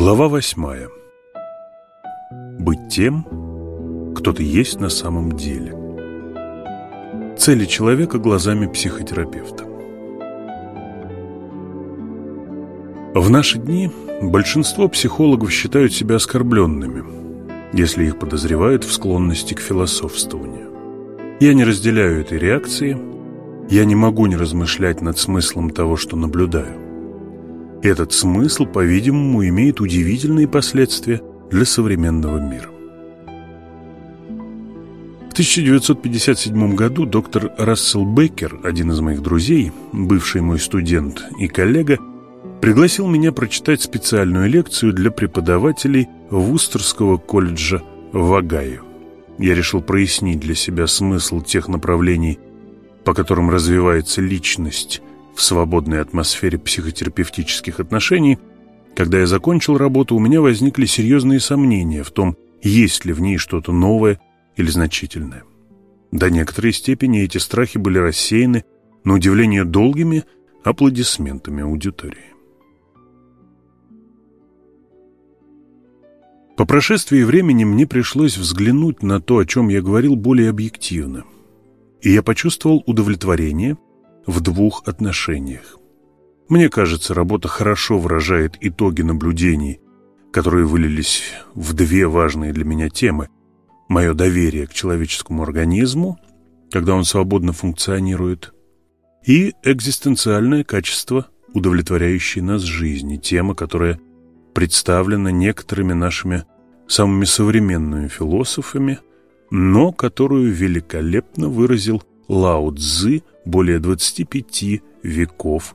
Глава восьмая. Быть тем, кто ты есть на самом деле. Цели человека глазами психотерапевта. В наши дни большинство психологов считают себя оскорбленными, если их подозревают в склонности к философствованию. Я не разделяю этой реакции, я не могу не размышлять над смыслом того, что наблюдаю. Этот смысл, по-видимому, имеет удивительные последствия для современного мира. В 1957 году доктор Рассел Беккер, один из моих друзей, бывший мой студент и коллега, пригласил меня прочитать специальную лекцию для преподавателей Вустерского колледжа в Огайо. Я решил прояснить для себя смысл тех направлений, по которым развивается личность в свободной атмосфере психотерапевтических отношений, когда я закончил работу, у меня возникли серьезные сомнения в том, есть ли в ней что-то новое или значительное. До некоторой степени эти страхи были рассеяны, на удивление долгими аплодисментами аудитории. По прошествии времени мне пришлось взглянуть на то, о чем я говорил, более объективно. И я почувствовал удовлетворение – в двух отношениях. Мне кажется, работа хорошо выражает итоги наблюдений, которые вылились в две важные для меня темы. Мое доверие к человеческому организму, когда он свободно функционирует, и экзистенциальное качество, удовлетворяющей нас жизни, тема, которая представлена некоторыми нашими самыми современными философами, но которую великолепно выразил Лао Цзы более 25 веков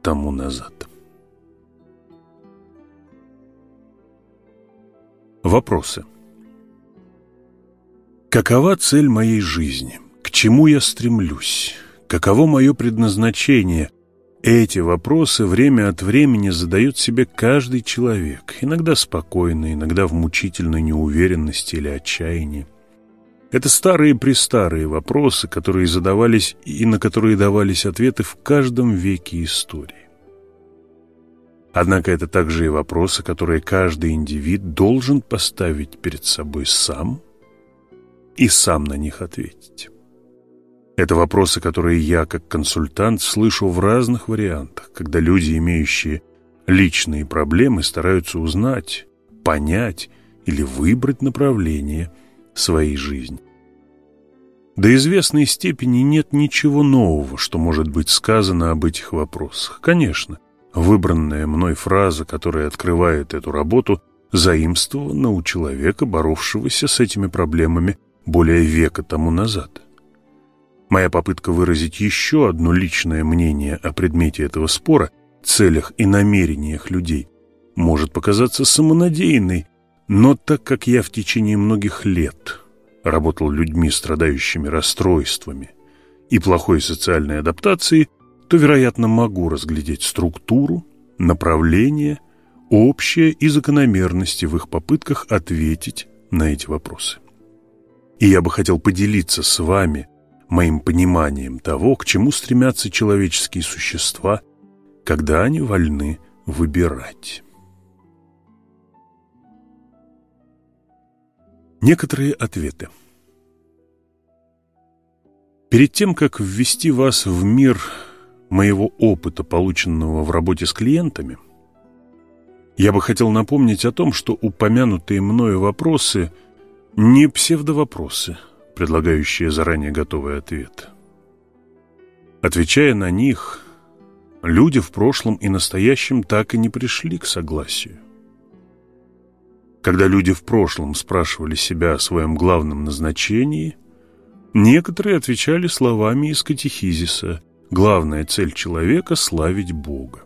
тому назад. Вопросы. Какова цель моей жизни? К чему я стремлюсь? Каково мое предназначение? Эти вопросы время от времени задает себе каждый человек, иногда спокойно, иногда в мучительной неуверенности или отчаянии. Это старые-престарые вопросы, которые задавались и на которые давались ответы в каждом веке истории. Однако это также и вопросы, которые каждый индивид должен поставить перед собой сам и сам на них ответить. Это вопросы, которые я, как консультант, слышу в разных вариантах, когда люди, имеющие личные проблемы, стараются узнать, понять или выбрать направление – своей жизни. До известной степени нет ничего нового, что может быть сказано об этих вопросах. Конечно, выбранная мной фраза, которая открывает эту работу, заимствована у человека, боровшегося с этими проблемами более века тому назад. Моя попытка выразить еще одно личное мнение о предмете этого спора, целях и намерениях людей, может показаться самонадеянной, но так как я в течение многих лет работал людьми, страдающими расстройствами и плохой социальной адаптацией, то, вероятно, могу разглядеть структуру, направление, общее и закономерности в их попытках ответить на эти вопросы. И я бы хотел поделиться с вами моим пониманием того, к чему стремятся человеческие существа, когда они вольны выбирать. Некоторые ответы. Перед тем, как ввести вас в мир моего опыта, полученного в работе с клиентами, я бы хотел напомнить о том, что упомянутые мною вопросы не псевдовопросы, предлагающие заранее готовый ответ. Отвечая на них, люди в прошлом и настоящем так и не пришли к согласию. Когда люди в прошлом спрашивали себя о своем главном назначении, некоторые отвечали словами из катехизиса «Главная цель человека – славить Бога».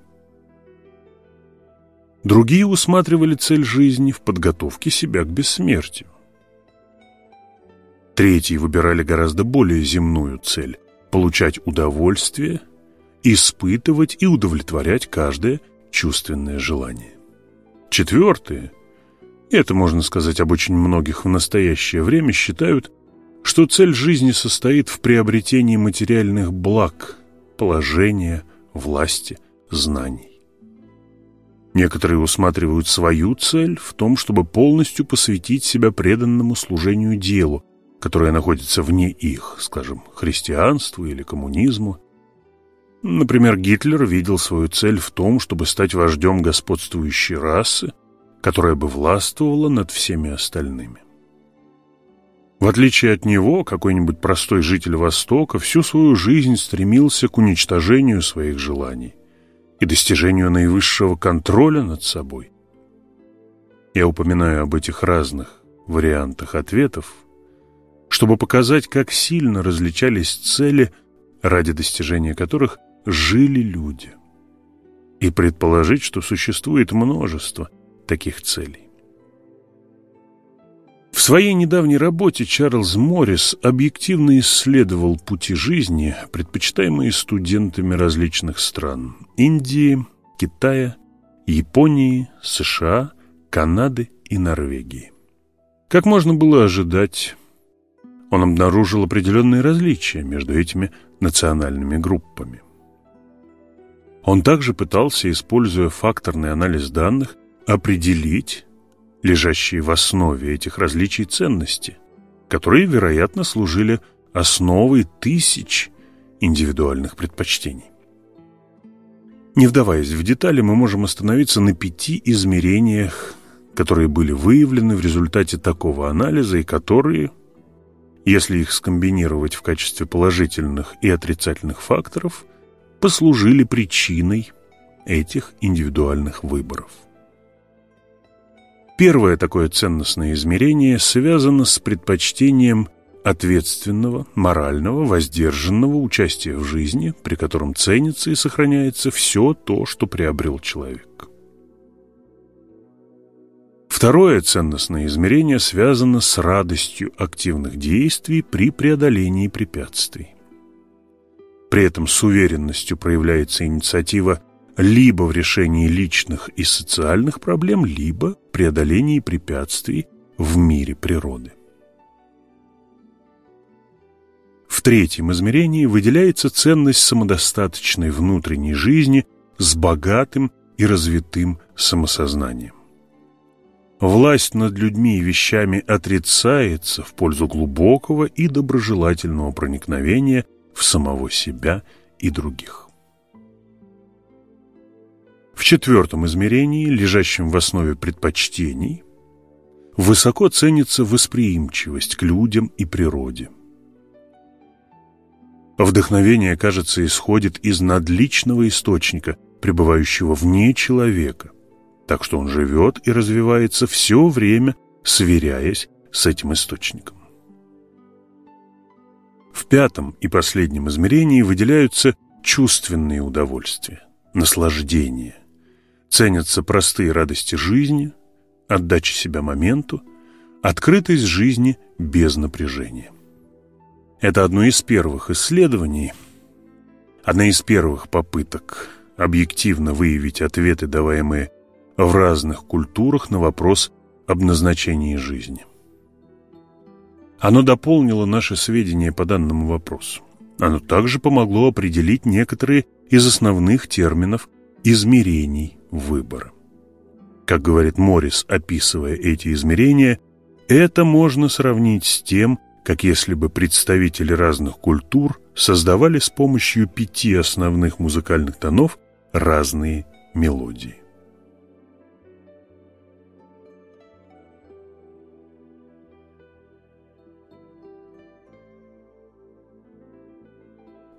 Другие усматривали цель жизни в подготовке себя к бессмертию. Третьи выбирали гораздо более земную цель – получать удовольствие, испытывать и удовлетворять каждое чувственное желание. Четвертые – это можно сказать об очень многих в настоящее время, считают, что цель жизни состоит в приобретении материальных благ, положения, власти, знаний. Некоторые усматривают свою цель в том, чтобы полностью посвятить себя преданному служению делу, которое находится вне их, скажем, христианству или коммунизму. Например, Гитлер видел свою цель в том, чтобы стать вождем господствующей расы, которая бы властвовала над всеми остальными. В отличие от него, какой-нибудь простой житель Востока всю свою жизнь стремился к уничтожению своих желаний и достижению наивысшего контроля над собой. Я упоминаю об этих разных вариантах ответов, чтобы показать, как сильно различались цели, ради достижения которых жили люди, и предположить, что существует множество таких целей. В своей недавней работе Чарльз Моррис объективно исследовал пути жизни, предпочитаемые студентами различных стран – Индии, Китая, Японии, США, Канады и Норвегии. Как можно было ожидать, он обнаружил определенные различия между этими национальными группами. Он также пытался, используя факторный анализ данных, определить, лежащие в основе этих различий ценности, которые, вероятно, служили основой тысяч индивидуальных предпочтений. Не вдаваясь в детали, мы можем остановиться на пяти измерениях, которые были выявлены в результате такого анализа и которые, если их скомбинировать в качестве положительных и отрицательных факторов, послужили причиной этих индивидуальных выборов. Первое такое ценностное измерение связано с предпочтением ответственного, морального, воздержанного участия в жизни, при котором ценится и сохраняется все то, что приобрел человек. Второе ценностное измерение связано с радостью активных действий при преодолении препятствий. При этом с уверенностью проявляется инициатива либо в решении личных и социальных проблем, либо преодолении препятствий в мире природы. В третьем измерении выделяется ценность самодостаточной внутренней жизни с богатым и развитым самосознанием. Власть над людьми и вещами отрицается в пользу глубокого и доброжелательного проникновения в самого себя и других. В четвертом измерении, лежащем в основе предпочтений, высоко ценится восприимчивость к людям и природе. Вдохновение, кажется, исходит из надличного источника, пребывающего вне человека, так что он живет и развивается все время, сверяясь с этим источником. В пятом и последнем измерении выделяются чувственные удовольствия, наслаждения, Ценятся простые радости жизни, отдача себя моменту, открытость жизни без напряжения. Это одно из первых исследований, одна из первых попыток объективно выявить ответы, даваемые в разных культурах на вопрос об назначении жизни. Оно дополнило наши сведения по данному вопросу. Оно также помогло определить некоторые из основных терминов измерений выбора. Как говорит Моррис, описывая эти измерения, это можно сравнить с тем, как если бы представители разных культур создавали с помощью пяти основных музыкальных тонов разные мелодии.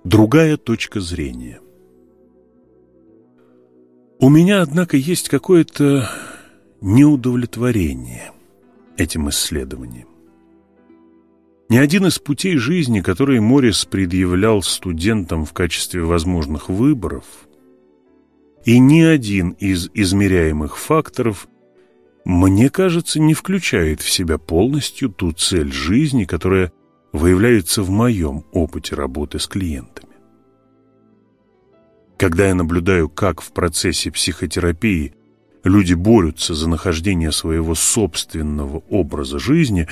Другая точка зрения у меня, однако, есть какое-то неудовлетворение этим исследованием. Ни один из путей жизни, которые Моррис предъявлял студентам в качестве возможных выборов, и ни один из измеряемых факторов, мне кажется, не включает в себя полностью ту цель жизни, которая выявляется в моем опыте работы с клиентами. Когда я наблюдаю, как в процессе психотерапии люди борются за нахождение своего собственного образа жизни,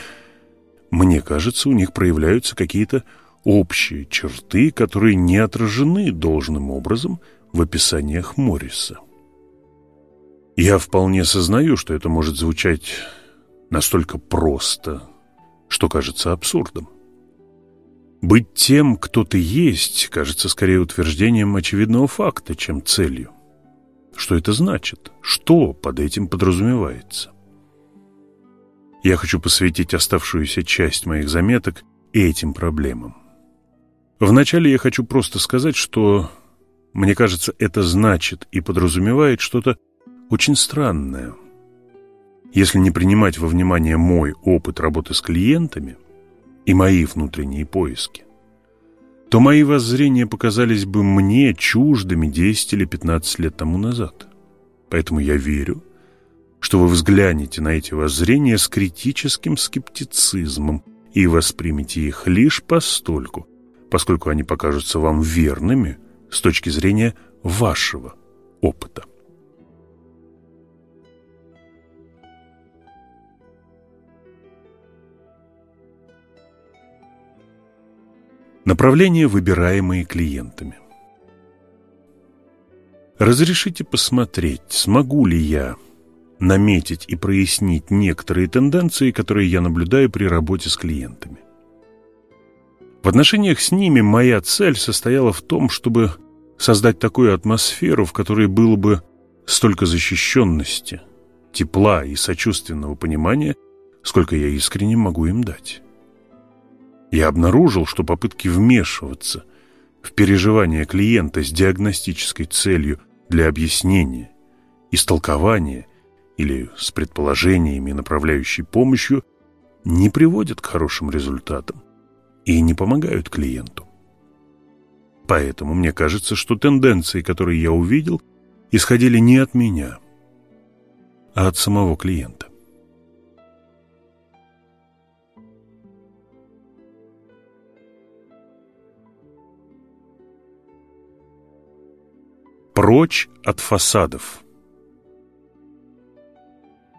мне кажется, у них проявляются какие-то общие черты, которые не отражены должным образом в описаниях Морриса. Я вполне сознаю, что это может звучать настолько просто, что кажется абсурдом. Быть тем, кто ты есть, кажется скорее утверждением очевидного факта, чем целью. Что это значит? Что под этим подразумевается? Я хочу посвятить оставшуюся часть моих заметок этим проблемам. Вначале я хочу просто сказать, что, мне кажется, это значит и подразумевает что-то очень странное. Если не принимать во внимание мой опыт работы с клиентами и мои внутренние поиски, то мои воззрения показались бы мне чуждыми 10 или 15 лет тому назад. Поэтому я верю, что вы взглянете на эти воззрения с критическим скептицизмом и воспримете их лишь постольку, поскольку они покажутся вам верными с точки зрения вашего опыта. Направления, выбираемые клиентами. Разрешите посмотреть, смогу ли я наметить и прояснить некоторые тенденции, которые я наблюдаю при работе с клиентами. В отношениях с ними моя цель состояла в том, чтобы создать такую атмосферу, в которой было бы столько защищенности, тепла и сочувственного понимания, сколько я искренне могу им дать. Я обнаружил, что попытки вмешиваться в переживания клиента с диагностической целью для объяснения, истолкования или с предположениями направляющей помощью не приводят к хорошим результатам и не помогают клиенту. Поэтому мне кажется, что тенденции, которые я увидел, исходили не от меня, а от самого клиента. Прочь от фасадов.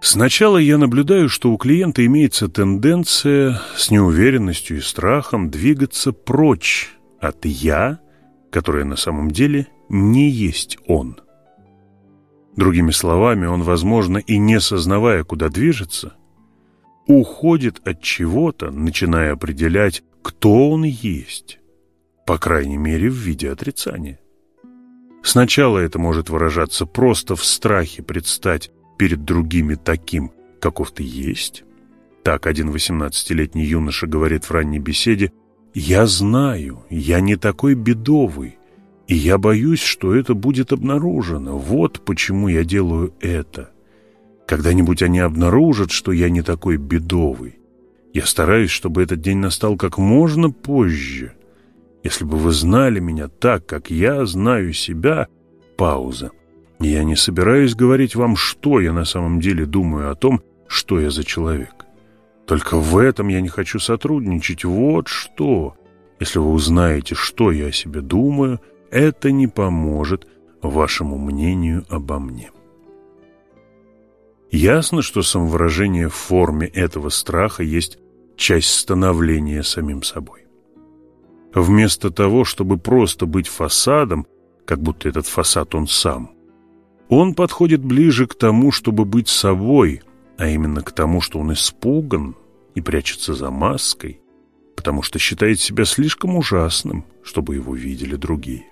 Сначала я наблюдаю, что у клиента имеется тенденция с неуверенностью и страхом двигаться прочь от «я», которое на самом деле не есть он. Другими словами, он, возможно, и не сознавая, куда движется, уходит от чего-то, начиная определять, кто он есть, по крайней мере, в виде отрицания. Сначала это может выражаться просто в страхе предстать перед другими таким, каков ты есть? Так один восемнадцатилетний юноша говорит в ранней беседе, «Я знаю, я не такой бедовый, и я боюсь, что это будет обнаружено. Вот почему я делаю это. Когда-нибудь они обнаружат, что я не такой бедовый. Я стараюсь, чтобы этот день настал как можно позже. Если бы вы знали меня так, как я знаю себя...» Пауза. Я не собираюсь говорить вам, что я на самом деле думаю о том, что я за человек. Только в этом я не хочу сотрудничать. Вот что. Если вы узнаете, что я о себе думаю, это не поможет вашему мнению обо мне. Ясно, что самовыражение в форме этого страха есть часть становления самим собой. Вместо того, чтобы просто быть фасадом, как будто этот фасад он сам, он подходит ближе к тому, чтобы быть собой, а именно к тому, что он испуган и прячется за маской, потому что считает себя слишком ужасным, чтобы его видели другие.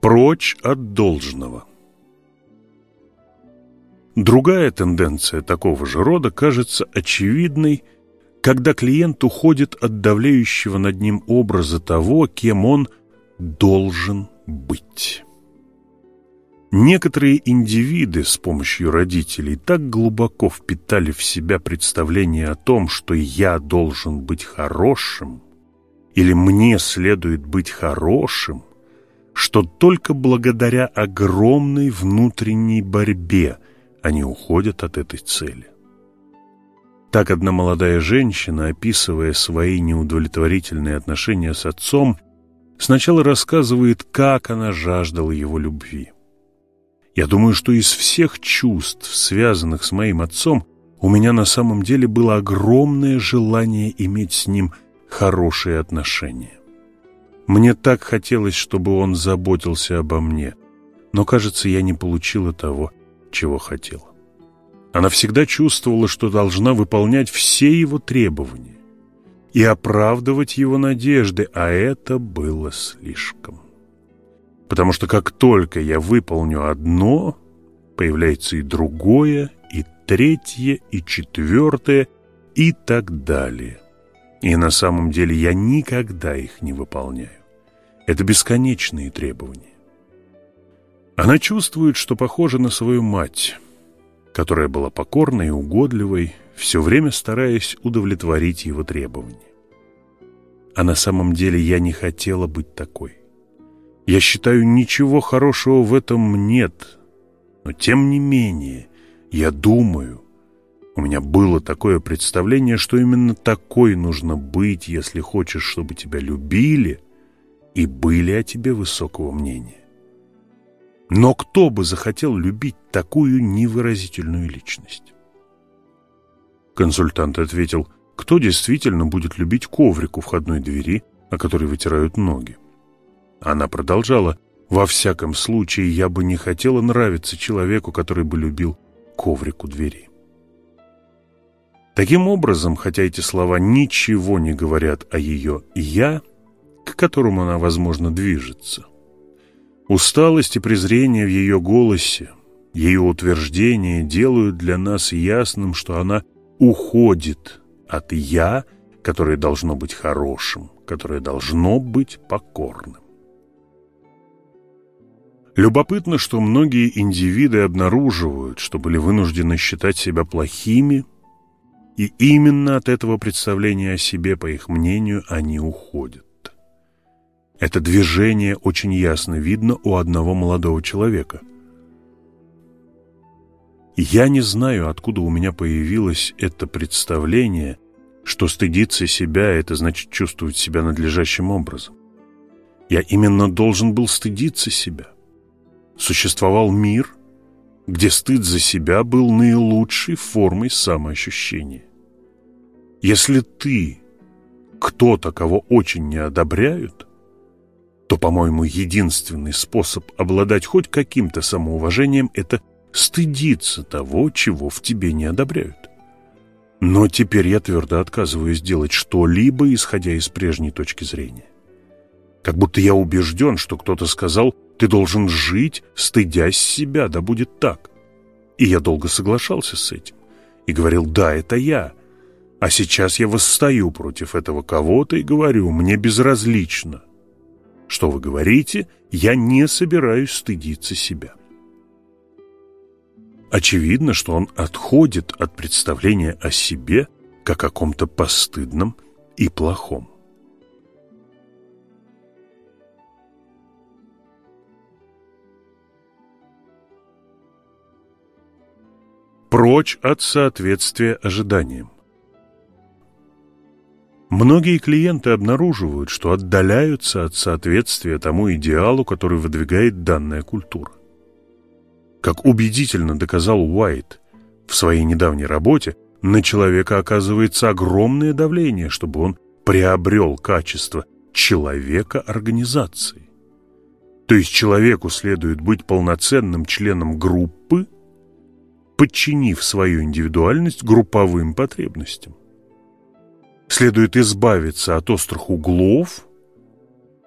Прочь от должного. Другая тенденция такого же рода кажется очевидной когда клиент уходит от давлеющего над ним образа того, кем он должен быть. Некоторые индивиды с помощью родителей так глубоко впитали в себя представление о том, что я должен быть хорошим или мне следует быть хорошим, что только благодаря огромной внутренней борьбе они уходят от этой цели. Так одна молодая женщина, описывая свои неудовлетворительные отношения с отцом, сначала рассказывает, как она жаждала его любви. Я думаю, что из всех чувств, связанных с моим отцом, у меня на самом деле было огромное желание иметь с ним хорошие отношения. Мне так хотелось, чтобы он заботился обо мне, но, кажется, я не получила того, чего хотела. Она всегда чувствовала, что должна выполнять все его требования и оправдывать его надежды, а это было слишком. Потому что как только я выполню одно, появляется и другое, и третье, и четвертое, и так далее. И на самом деле я никогда их не выполняю. Это бесконечные требования. Она чувствует, что похожа на свою мать, которая была покорной и угодливой, все время стараясь удовлетворить его требования. А на самом деле я не хотела быть такой. Я считаю, ничего хорошего в этом нет, но тем не менее, я думаю, у меня было такое представление, что именно такой нужно быть, если хочешь, чтобы тебя любили и были о тебе высокого мнения. Но кто бы захотел любить такую невыразительную личность? Консультант ответил, кто действительно будет любить коврик у входной двери, о которой вытирают ноги? Она продолжала, во всяком случае, я бы не хотела нравиться человеку, который бы любил коврик у двери. Таким образом, хотя эти слова ничего не говорят о ее «я», к которому она, возможно, движется, Усталость и презрение в ее голосе, ее утверждения делают для нас ясным, что она уходит от «я», которое должно быть хорошим, которое должно быть покорным. Любопытно, что многие индивиды обнаруживают, что были вынуждены считать себя плохими, и именно от этого представления о себе, по их мнению, они уходят. Это движение очень ясно видно у одного молодого человека. Я не знаю, откуда у меня появилось это представление, что стыдиться себя – это значит чувствовать себя надлежащим образом. Я именно должен был стыдиться себя. Существовал мир, где стыд за себя был наилучшей формой самоощущения. Если ты кто-то, кого очень не одобряют – то, по-моему, единственный способ обладать хоть каким-то самоуважением – это стыдиться того, чего в тебе не одобряют. Но теперь я твердо отказываюсь делать что-либо, исходя из прежней точки зрения. Как будто я убежден, что кто-то сказал, ты должен жить, стыдясь себя, да будет так. И я долго соглашался с этим. И говорил, да, это я. А сейчас я восстаю против этого кого-то и говорю, мне безразлично – что вы говорите, я не собираюсь стыдиться себя. Очевидно, что он отходит от представления о себе как о ком-то постыдном и плохом. Прочь от соответствия ожиданиям. Многие клиенты обнаруживают, что отдаляются от соответствия тому идеалу, который выдвигает данная культура. Как убедительно доказал Уайт в своей недавней работе, на человека оказывается огромное давление, чтобы он приобрел качество человека организации. То есть человеку следует быть полноценным членом группы, подчинив свою индивидуальность групповым потребностям следует избавиться от острых углов,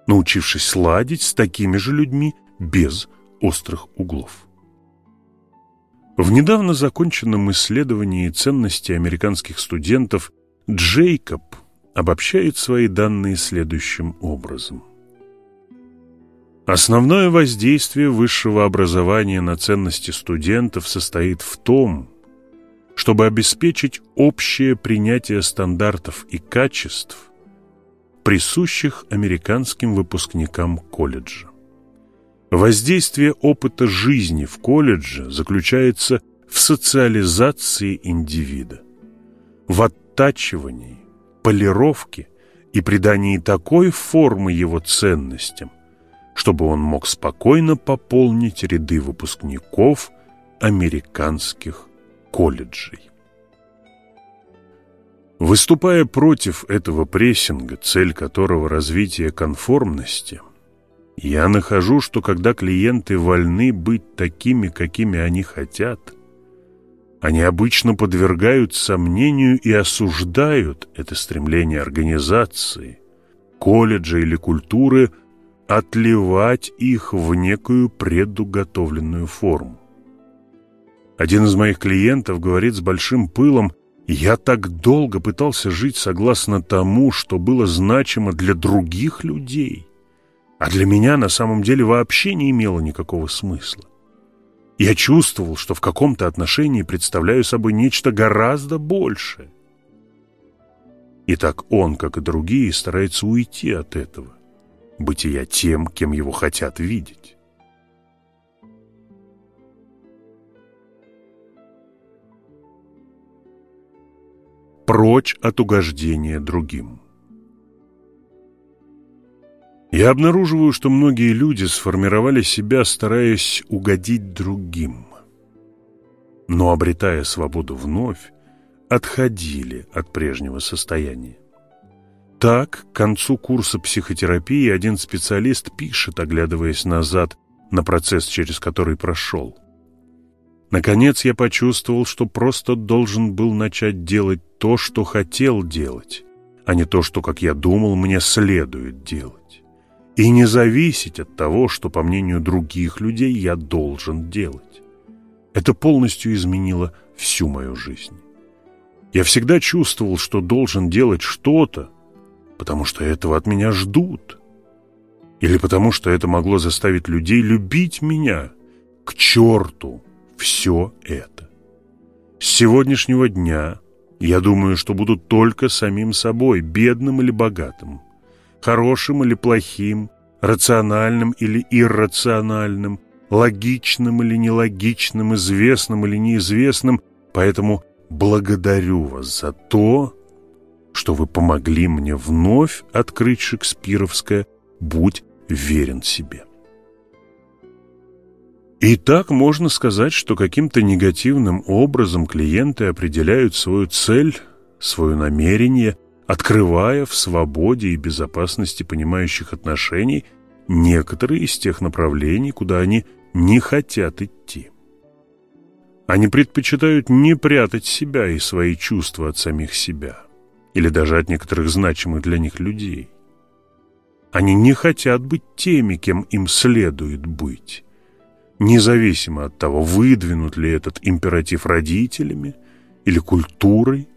научившись сладить с такими же людьми без острых углов. В недавно законченном исследовании ценностей американских студентов Джейкоб обобщает свои данные следующим образом. Основное воздействие высшего образования на ценности студентов состоит в том, чтобы обеспечить общее принятие стандартов и качеств, присущих американским выпускникам колледжа. Воздействие опыта жизни в колледже заключается в социализации индивида, в оттачивании, полировке и придании такой формы его ценностям, чтобы он мог спокойно пополнить ряды выпускников американских колледжей. Выступая против этого прессинга, цель которого развитие конформности, я нахожу, что когда клиенты вольны быть такими, какими они хотят, они обычно подвергают сомнению и осуждают это стремление организации, колледжа или культуры отливать их в некую предуготовленную форму. Один из моих клиентов говорит с большим пылом, «Я так долго пытался жить согласно тому, что было значимо для других людей, а для меня на самом деле вообще не имело никакого смысла. Я чувствовал, что в каком-то отношении представляю собой нечто гораздо большее. И так он, как и другие, старается уйти от этого, бытия тем, кем его хотят видеть. Прочь от угождения другим. Я обнаруживаю, что многие люди сформировали себя, стараясь угодить другим. Но, обретая свободу вновь, отходили от прежнего состояния. Так, к концу курса психотерапии один специалист пишет, оглядываясь назад на процесс, через который прошел. Наконец я почувствовал, что просто должен был начать делать то, что хотел делать, а не то, что, как я думал, мне следует делать и не зависеть от того, что, по мнению других людей, я должен делать. Это полностью изменило всю мою жизнь. Я всегда чувствовал, что должен делать что-то, потому что этого от меня ждут. Или потому что это могло заставить людей любить меня. К черту все это. С сегодняшнего дня я думаю, что буду только самим собой, бедным или богатым хорошим или плохим, рациональным или иррациональным, логичным или нелогичным, известным или неизвестным. Поэтому благодарю вас за то, что вы помогли мне вновь открыть шекспировское «Будь верен себе». И так можно сказать, что каким-то негативным образом клиенты определяют свою цель, свое намерение, открывая в свободе и безопасности понимающих отношений некоторые из тех направлений, куда они не хотят идти. Они предпочитают не прятать себя и свои чувства от самих себя, или даже от некоторых значимых для них людей. Они не хотят быть теми, кем им следует быть, независимо от того, выдвинут ли этот императив родителями или культурой,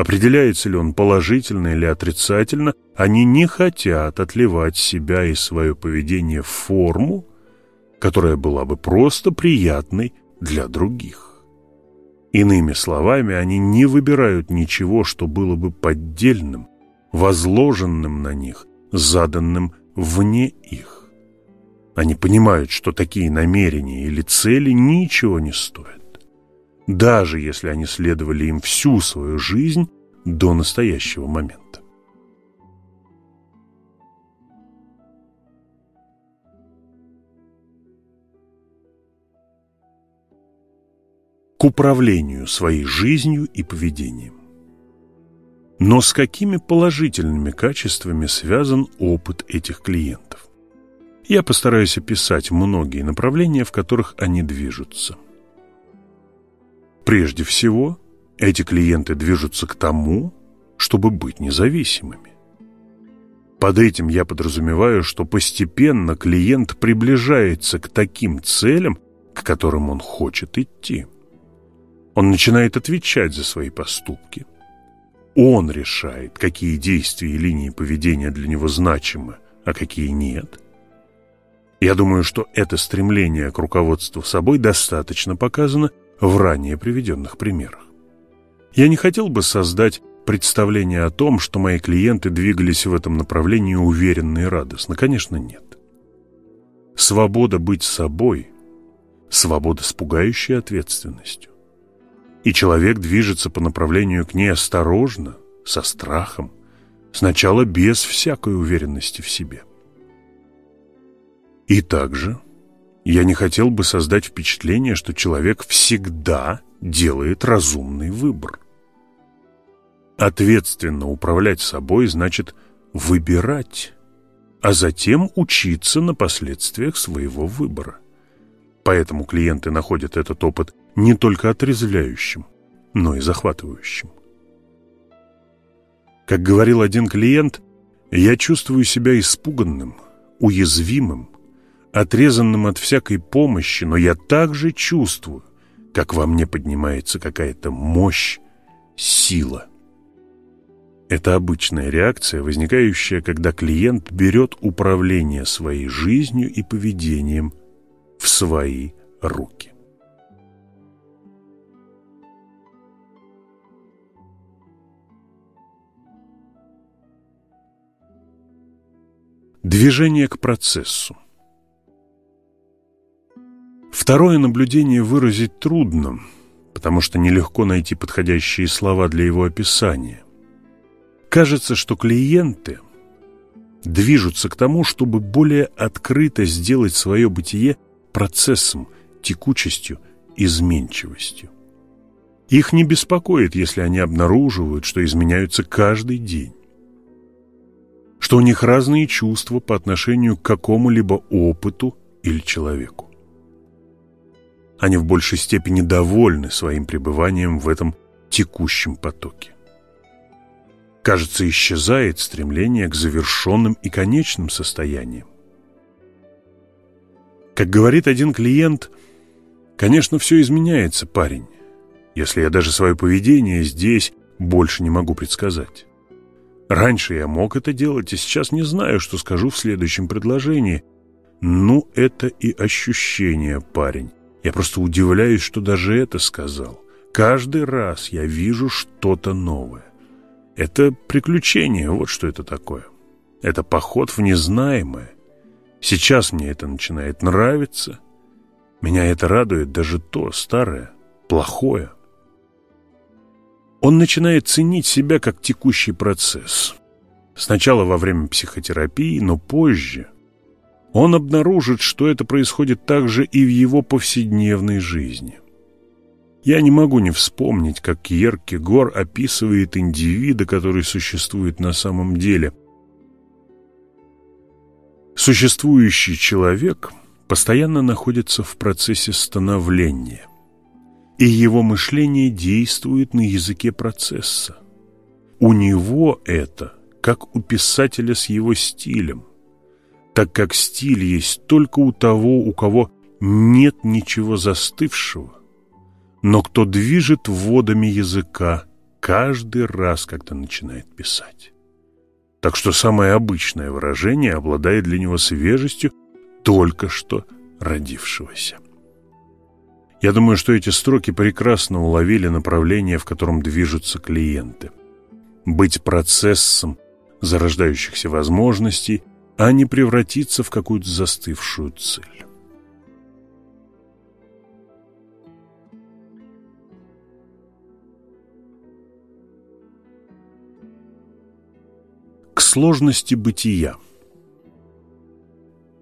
Определяется ли он положительно или отрицательно, они не хотят отливать себя и свое поведение в форму, которая была бы просто приятной для других. Иными словами, они не выбирают ничего, что было бы поддельным, возложенным на них, заданным вне их. Они понимают, что такие намерения или цели ничего не стоят даже если они следовали им всю свою жизнь до настоящего момента. К управлению своей жизнью и поведением. Но с какими положительными качествами связан опыт этих клиентов? Я постараюсь описать многие направления, в которых они движутся – Прежде всего, эти клиенты движутся к тому, чтобы быть независимыми. Под этим я подразумеваю, что постепенно клиент приближается к таким целям, к которым он хочет идти. Он начинает отвечать за свои поступки. Он решает, какие действия и линии поведения для него значимы, а какие нет. Я думаю, что это стремление к руководству собой достаточно показано в ранее приведенных примерах. Я не хотел бы создать представление о том, что мои клиенты двигались в этом направлении уверенно и радостно. Конечно, нет. Свобода быть собой – свобода с пугающей ответственностью. И человек движется по направлению к ней осторожно, со страхом, сначала без всякой уверенности в себе. И также – я не хотел бы создать впечатление, что человек всегда делает разумный выбор. Ответственно управлять собой значит выбирать, а затем учиться на последствиях своего выбора. Поэтому клиенты находят этот опыт не только отрезвляющим, но и захватывающим. Как говорил один клиент, я чувствую себя испуганным, уязвимым, отрезанным от всякой помощи, но я также чувствую, как во мне поднимается какая-то мощь, сила. Это обычная реакция, возникающая, когда клиент берет управление своей жизнью и поведением в свои руки. Движение к процессу. Второе наблюдение выразить трудно, потому что нелегко найти подходящие слова для его описания. Кажется, что клиенты движутся к тому, чтобы более открыто сделать свое бытие процессом, текучестью, изменчивостью. Их не беспокоит, если они обнаруживают, что изменяются каждый день что у них разные чувства по отношению к какому-либо опыту или человеку. Они в большей степени довольны своим пребыванием в этом текущем потоке. Кажется, исчезает стремление к завершенным и конечным состояниям. Как говорит один клиент, конечно, все изменяется, парень, если я даже свое поведение здесь больше не могу предсказать. Раньше я мог это делать, и сейчас не знаю, что скажу в следующем предложении. Ну, это и ощущение, парень. Я просто удивляюсь, что даже это сказал. Каждый раз я вижу что-то новое. Это приключение, вот что это такое. Это поход в незнаемое. Сейчас мне это начинает нравиться. Меня это радует даже то старое, плохое. Он начинает ценить себя как текущий процесс. Сначала во время психотерапии, но позже он обнаружит, что это происходит также и в его повседневной жизни. Я не могу не вспомнить, как Кьеркегор описывает индивида, который существует на самом деле. Существующий человек постоянно находится в процессе становления и его мышление действует на языке процесса. У него это, как у писателя с его стилем, так как стиль есть только у того, у кого нет ничего застывшего, но кто движет водами языка каждый раз, когда начинает писать. Так что самое обычное выражение обладает для него свежестью только что родившегося. Я думаю, что эти строки прекрасно уловили направление, в котором движутся клиенты. Быть процессом зарождающихся возможностей, а не превратиться в какую-то застывшую цель. К сложности бытия.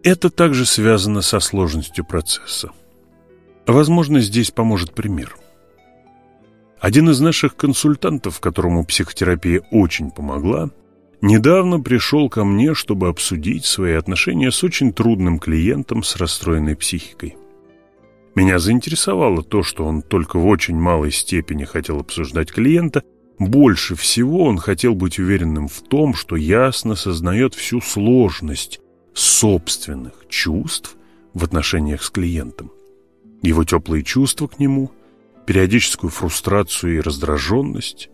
Это также связано со сложностью процесса. Возможно, здесь поможет пример. Один из наших консультантов, которому психотерапия очень помогла, недавно пришел ко мне, чтобы обсудить свои отношения с очень трудным клиентом с расстроенной психикой. Меня заинтересовало то, что он только в очень малой степени хотел обсуждать клиента, больше всего он хотел быть уверенным в том, что ясно сознает всю сложность собственных чувств в отношениях с клиентом его теплые чувства к нему, периодическую фрустрацию и раздраженность,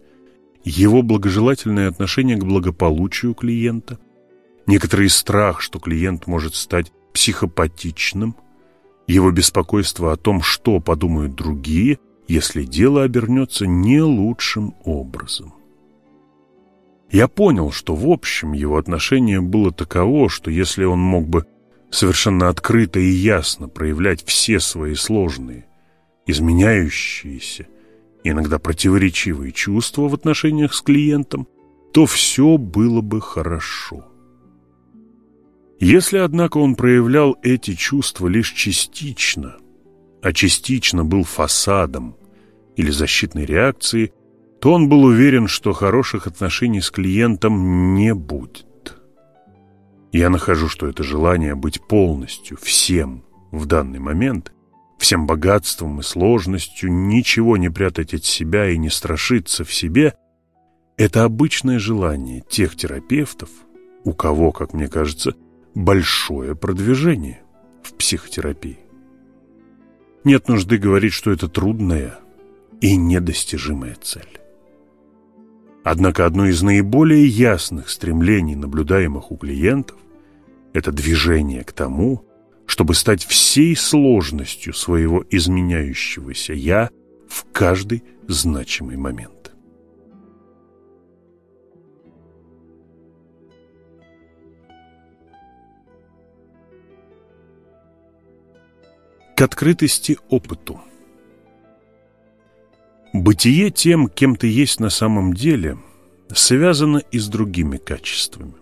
его благожелательное отношение к благополучию клиента, некоторый страх, что клиент может стать психопатичным, его беспокойство о том, что подумают другие, если дело обернется не лучшим образом. Я понял, что в общем его отношение было таково, что если он мог бы совершенно открыто и ясно проявлять все свои сложные, изменяющиеся, иногда противоречивые чувства в отношениях с клиентом, то все было бы хорошо. Если, однако, он проявлял эти чувства лишь частично, а частично был фасадом или защитной реакцией, то он был уверен, что хороших отношений с клиентом не будет. Я нахожу, что это желание быть полностью, всем в данный момент, всем богатством и сложностью, ничего не прятать от себя и не страшиться в себе, это обычное желание тех терапевтов, у кого, как мне кажется, большое продвижение в психотерапии. Нет нужды говорить, что это трудная и недостижимая цель. Однако одно из наиболее ясных стремлений, наблюдаемых у клиентов, это движение к тому, чтобы стать всей сложностью своего изменяющегося «я» в каждый значимый момент. К открытости опыту – Бытие тем, кем ты есть на самом деле, связано и с другими качествами.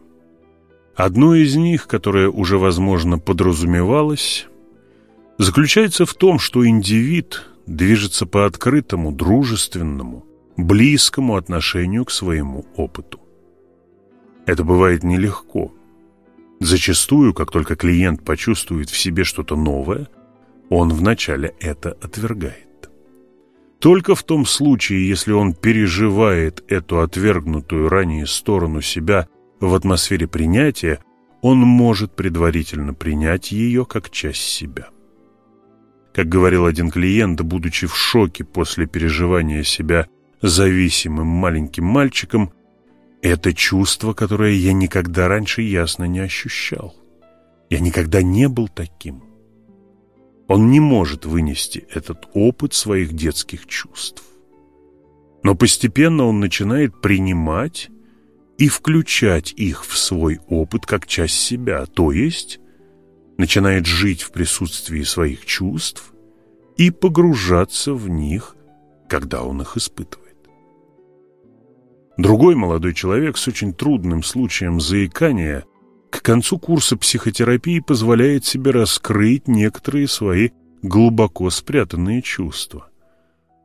Одно из них, которое уже, возможно, подразумевалось, заключается в том, что индивид движется по открытому, дружественному, близкому отношению к своему опыту. Это бывает нелегко. Зачастую, как только клиент почувствует в себе что-то новое, он вначале это отвергает. Только в том случае, если он переживает эту отвергнутую ранее сторону себя в атмосфере принятия, он может предварительно принять ее как часть себя. Как говорил один клиент, будучи в шоке после переживания себя зависимым маленьким мальчиком, это чувство, которое я никогда раньше ясно не ощущал. Я никогда не был таким. Он не может вынести этот опыт своих детских чувств. Но постепенно он начинает принимать и включать их в свой опыт как часть себя, то есть начинает жить в присутствии своих чувств и погружаться в них, когда он их испытывает. Другой молодой человек с очень трудным случаем заикания к концу курса психотерапии позволяет себе раскрыть некоторые свои глубоко спрятанные чувства.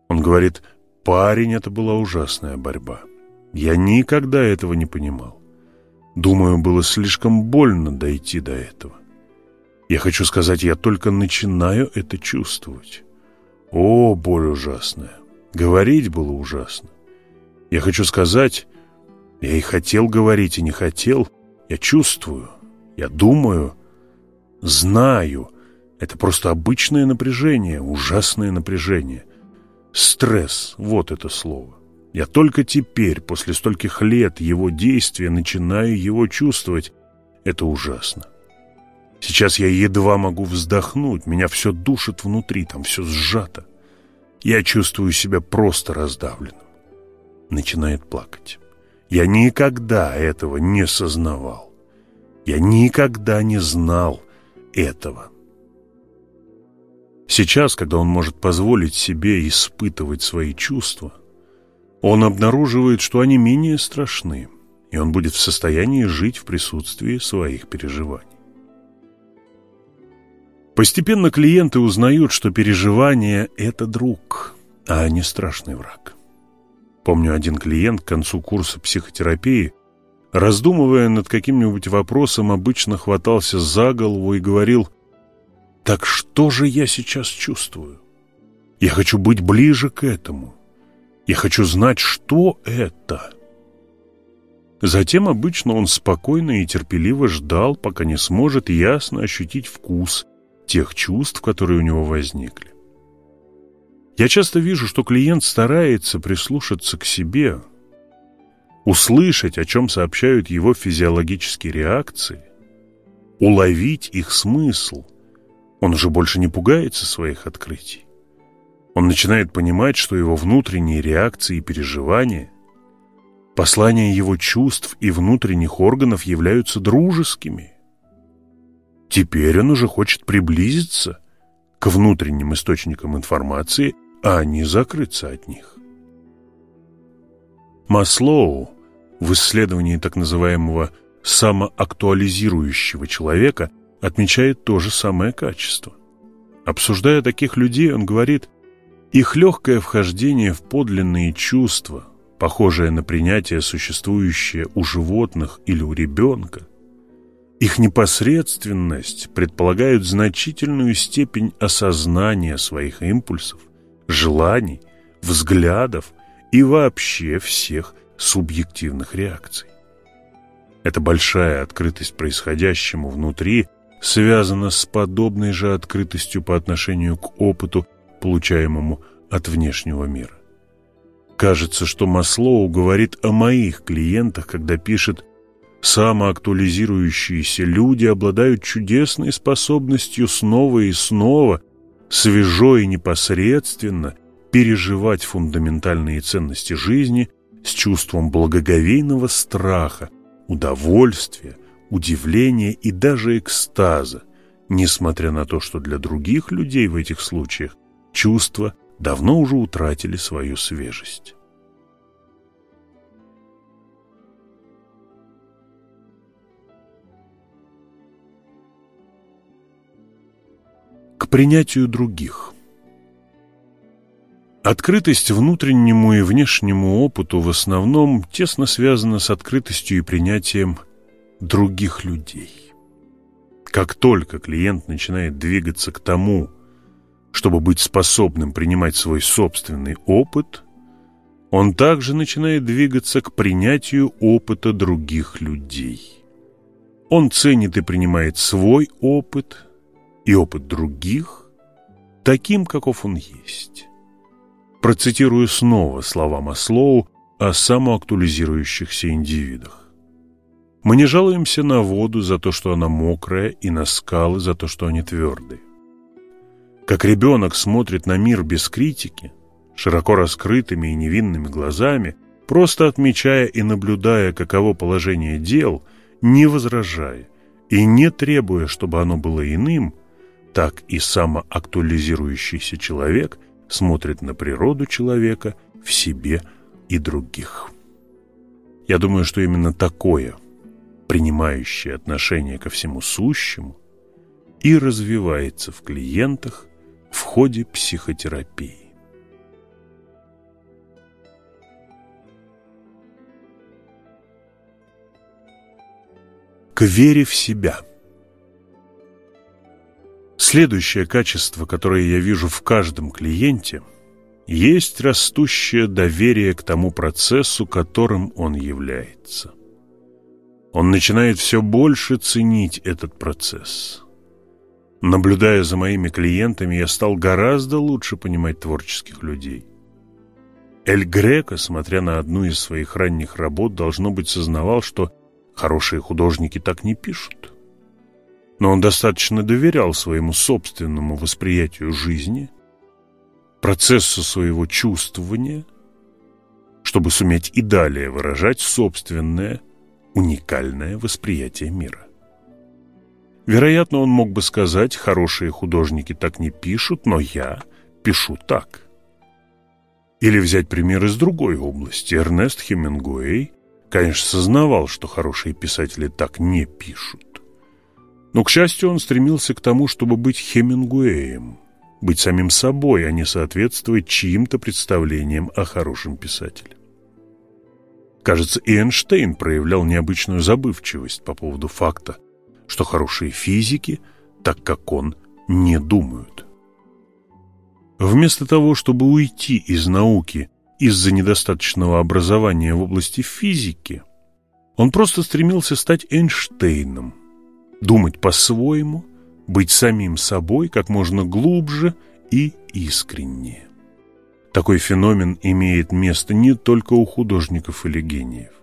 Он говорит, парень, это была ужасная борьба. Я никогда этого не понимал. Думаю, было слишком больно дойти до этого. Я хочу сказать, я только начинаю это чувствовать. О, боль ужасная. Говорить было ужасно. Я хочу сказать, я и хотел говорить, и не хотел, я чувствую, я думаю, знаю. Это просто обычное напряжение, ужасное напряжение. Стресс, вот это слово. Я только теперь, после стольких лет его действия, начинаю его чувствовать. Это ужасно. Сейчас я едва могу вздохнуть, меня все душит внутри, там все сжато. Я чувствую себя просто раздавленным. Начинает плакать. Я никогда этого не сознавал. Я никогда не знал этого. Сейчас, когда он может позволить себе испытывать свои чувства, он обнаруживает, что они менее страшны, и он будет в состоянии жить в присутствии своих переживаний. Постепенно клиенты узнают, что переживание – это друг, а не страшный враг. Помню, один клиент к концу курса психотерапии, раздумывая над каким-нибудь вопросом, обычно хватался за голову и говорил «Так что же я сейчас чувствую? Я хочу быть ближе к этому. Я хочу знать, что это». Затем обычно он спокойно и терпеливо ждал, пока не сможет ясно ощутить вкус тех чувств, которые у него возникли. Я часто вижу, что клиент старается прислушаться к себе, услышать, о чем сообщают его физиологические реакции, уловить их смысл. Он уже больше не пугается своих открытий. Он начинает понимать, что его внутренние реакции и переживания, послания его чувств и внутренних органов являются дружескими. Теперь он уже хочет приблизиться к внутренним источникам информации – а не закрыться от них. Маслоу в исследовании так называемого самоактуализирующего человека отмечает то же самое качество. Обсуждая таких людей, он говорит, их легкое вхождение в подлинные чувства, похожее на принятие, существующее у животных или у ребенка, их непосредственность предполагают значительную степень осознания своих импульсов, желаний, взглядов и вообще всех субъективных реакций. Эта большая открытость происходящему внутри связана с подобной же открытостью по отношению к опыту, получаемому от внешнего мира. Кажется, что Маслоу говорит о моих клиентах, когда пишет «Самоактуализирующиеся люди обладают чудесной способностью снова и снова, свежо и непосредственно переживать фундаментальные ценности жизни с чувством благоговейного страха, удовольствия, удивления и даже экстаза, несмотря на то, что для других людей в этих случаях чувства давно уже утратили свою свежесть. К принятию других Открытость внутреннему и внешнему опыту в основном тесно связана с открытостью и принятием других людей. Как только клиент начинает двигаться к тому, чтобы быть способным принимать свой собственный опыт, он также начинает двигаться к принятию опыта других людей. Он ценит и принимает свой опыт и опыт других таким, каков он есть. Процитирую снова слова Маслоу о самоактуализирующихся индивидах. Мы не жалуемся на воду за то, что она мокрая, и на скалы за то, что они твердые. Как ребенок смотрит на мир без критики, широко раскрытыми и невинными глазами, просто отмечая и наблюдая, каково положение дел, не возражая и не требуя, чтобы оно было иным, так и самоактуализирующийся человек смотрит на природу человека в себе и других. Я думаю, что именно такое – принимающее отношение ко всему сущему, и развивается в клиентах в ходе психотерапии. К вере в себя. Следующее качество, которое я вижу в каждом клиенте, есть растущее доверие к тому процессу, которым он является. Он начинает все больше ценить этот процесс. Наблюдая за моими клиентами, я стал гораздо лучше понимать творческих людей. Эль Греко, смотря на одну из своих ранних работ, должно быть сознавал, что хорошие художники так не пишут. Но он достаточно доверял своему собственному восприятию жизни, процессу своего чувствования, чтобы суметь и далее выражать собственное уникальное восприятие мира. Вероятно, он мог бы сказать, хорошие художники так не пишут, но я пишу так. Или взять пример из другой области. Эрнест Хемингуэй, конечно, сознавал, что хорошие писатели так не пишут. Но, к счастью, он стремился к тому, чтобы быть Хемингуэем, быть самим собой, а не соответствовать чьим-то представлениям о хорошем писателе. Кажется, и Эйнштейн проявлял необычную забывчивость по поводу факта, что хорошие физики, так как он, не думают. Вместо того, чтобы уйти из науки из-за недостаточного образования в области физики, он просто стремился стать Эйнштейном, думать по-своему, быть самим собой как можно глубже и искреннее. Такой феномен имеет место не только у художников или гениев.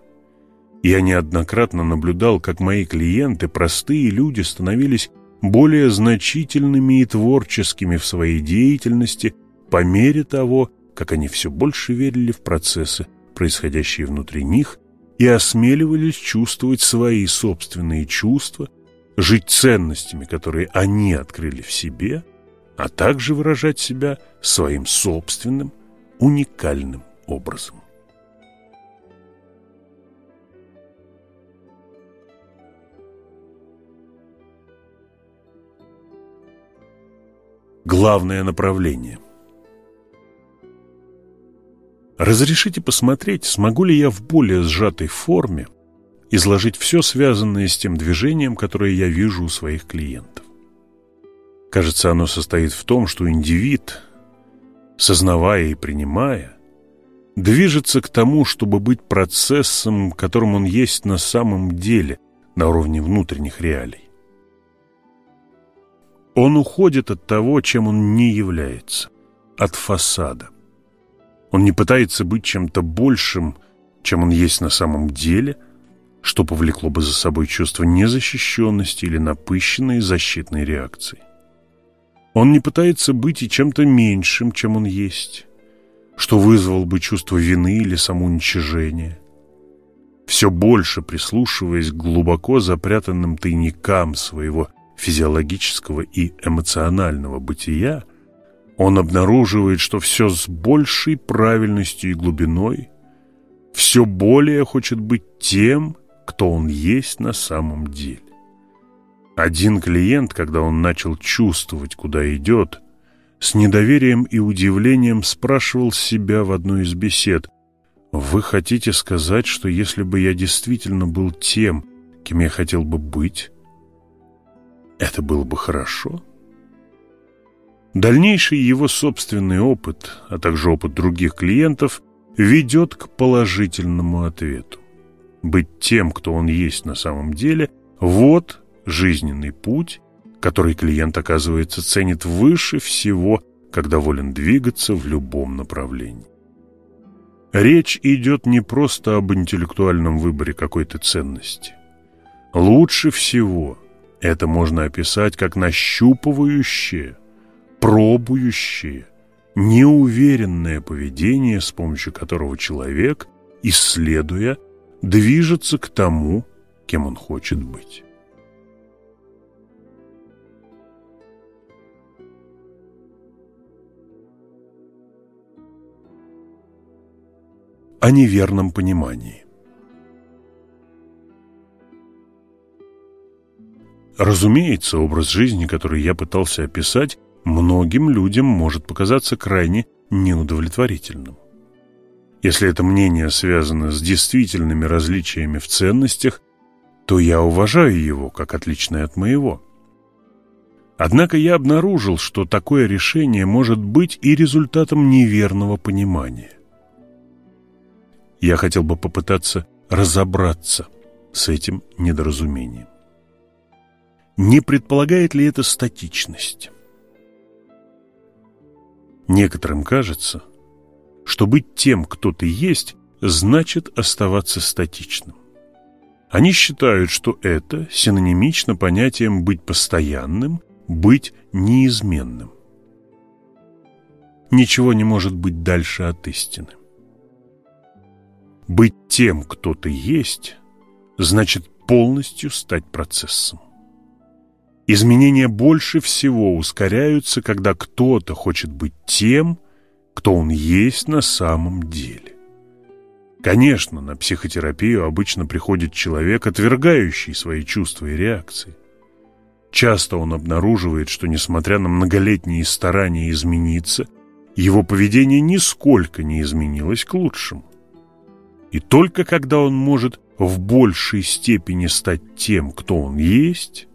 Я неоднократно наблюдал, как мои клиенты, простые люди, становились более значительными и творческими в своей деятельности по мере того, как они все больше верили в процессы, происходящие внутри них, и осмеливались чувствовать свои собственные чувства, жить ценностями, которые они открыли в себе, а также выражать себя своим собственным уникальным образом. Главное направление Разрешите посмотреть, смогу ли я в более сжатой форме изложить все связанное с тем движением, которое я вижу у своих клиентов. Кажется, оно состоит в том, что индивид, сознавая и принимая, движется к тому, чтобы быть процессом, которым он есть на самом деле, на уровне внутренних реалий. Он уходит от того, чем он не является, от фасада. Он не пытается быть чем-то большим, чем он есть на самом деле, что повлекло бы за собой чувство незащищенности или напыщенной защитной реакции. Он не пытается быть и чем-то меньшим, чем он есть, что вызвал бы чувство вины или самоуничижения. Все больше прислушиваясь к глубоко запрятанным тайникам своего физиологического и эмоционального бытия, он обнаруживает, что все с большей правильностью и глубиной, все более хочет быть тем, кто он есть на самом деле. Один клиент, когда он начал чувствовать, куда идет, с недоверием и удивлением спрашивал себя в одной из бесед, «Вы хотите сказать, что если бы я действительно был тем, кем я хотел бы быть, это было бы хорошо?» Дальнейший его собственный опыт, а также опыт других клиентов, ведет к положительному ответу. Быть тем, кто он есть на самом деле, вот жизненный путь, который клиент, оказывается, ценит выше всего, когда волен двигаться в любом направлении. Речь идет не просто об интеллектуальном выборе какой-то ценности. Лучше всего это можно описать как нащупывающее, пробующее, неуверенное поведение, с помощью которого человек, исследуя, движется к тому, кем он хочет быть. О неверном понимании Разумеется, образ жизни, который я пытался описать, многим людям может показаться крайне неудовлетворительным. Если это мнение связано с действительными различиями в ценностях, то я уважаю его как отличное от моего. Однако я обнаружил, что такое решение может быть и результатом неверного понимания. Я хотел бы попытаться разобраться с этим недоразумением. Не предполагает ли это статичность? Некоторым кажется, что быть тем, кто ты есть, значит оставаться статичным. Они считают, что это синонимично понятием «быть постоянным», «быть неизменным». Ничего не может быть дальше от истины. Быть тем, кто ты есть, значит полностью стать процессом. Изменения больше всего ускоряются, когда кто-то хочет быть тем, кто он есть на самом деле. Конечно, на психотерапию обычно приходит человек, отвергающий свои чувства и реакции. Часто он обнаруживает, что, несмотря на многолетние старания измениться, его поведение нисколько не изменилось к лучшему. И только когда он может в большей степени стать тем, кто он есть,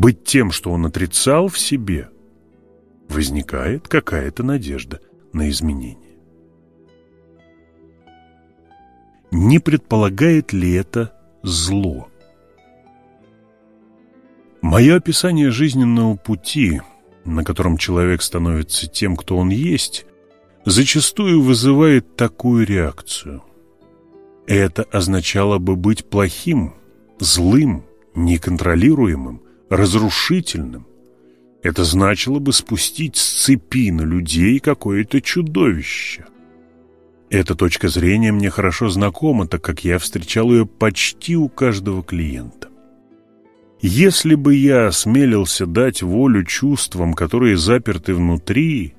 быть тем, что он отрицал в себе, возникает какая-то надежда на изменение. Не предполагает ли это зло? Мое описание жизненного пути, на котором человек становится тем, кто он есть, зачастую вызывает такую реакцию. Это означало бы быть плохим, злым, неконтролируемым, разрушительным. Это значило бы спустить с цепи на людей какое-то чудовище. Эта точка зрения мне хорошо знакома, так как я встречал ее почти у каждого клиента. Если бы я осмелился дать волю чувствам, которые заперты внутри,